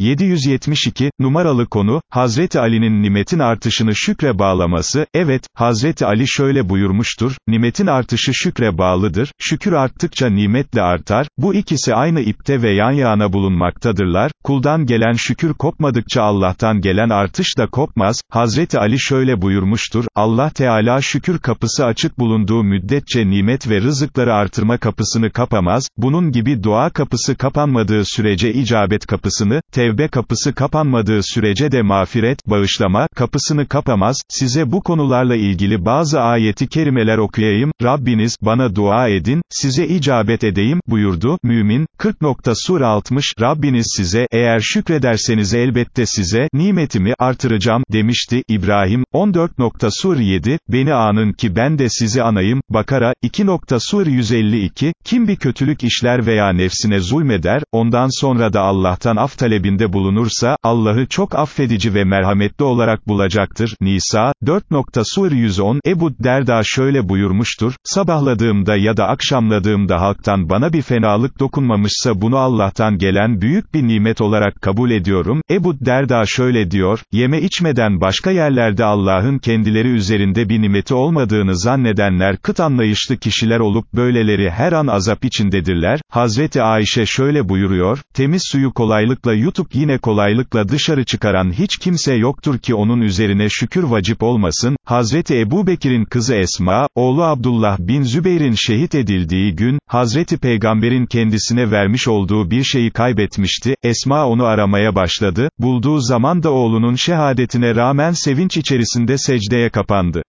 772, numaralı konu, Hazreti Ali'nin nimetin artışını şükre bağlaması, evet, Hazreti Ali şöyle buyurmuştur, nimetin artışı şükre bağlıdır, şükür arttıkça nimet de artar, bu ikisi aynı ipte ve yan yana bulunmaktadırlar, kuldan gelen şükür kopmadıkça Allah'tan gelen artış da kopmaz, Hazreti Ali şöyle buyurmuştur, Allah Teala şükür kapısı açık bulunduğu müddetçe nimet ve rızıkları artırma kapısını kapamaz, bunun gibi dua kapısı kapanmadığı sürece icabet kapısını, tevbe kapısı kapanmadığı sürece de mağfiret, bağışlama, kapısını kapamaz, size bu konularla ilgili bazı ayeti kerimeler okuyayım, Rabbiniz, bana dua edin, size icabet edeyim, buyurdu, Mümin, 40. Sur 60, Rabbiniz size, eğer şükrederseniz elbette size, nimetimi artıracağım, demişti, İbrahim, 14. Sur 7, beni anın ki ben de sizi anayım, Bakara, 2. Sur 152, kim bir kötülük işler veya nefsine zulmeder, ondan sonra da Allah'tan af talebinde bulunursa, Allah'ı çok affedici ve merhametli olarak bulacaktır. Nisa, 4. Sur 110, Ebu Derda şöyle buyurmuştur, sabahladığımda ya da akşamladığımda halktan bana bir fenalık dokunmamışsa bunu Allah'tan gelen büyük bir nimet olarak kabul ediyorum. Ebu Derda şöyle diyor, yeme içmeden başka yerlerde Allah'ın kendileri üzerinde bir nimeti olmadığını zannedenler kıt anlayışlı kişiler olup böyleleri her an azap içindedirler. Hazreti Ayşe şöyle buyuruyor, temiz suyu kolaylıkla yutup yine kolaylıkla dışarı çıkaran hiç kimse yoktur ki onun üzerine şükür vacip olmasın. Hazreti Ebu Bekir'in kızı Esma, oğlu Abdullah bin Zübeyir'in şehit edildiği gün, Hazreti Peygamber'in kendisine vermiş olduğu bir şeyi kaybetmişti, Esma onu aramaya başladı, bulduğu zaman da oğlunun şehadetine rağmen sevinç içerisinde secdeye kapandı.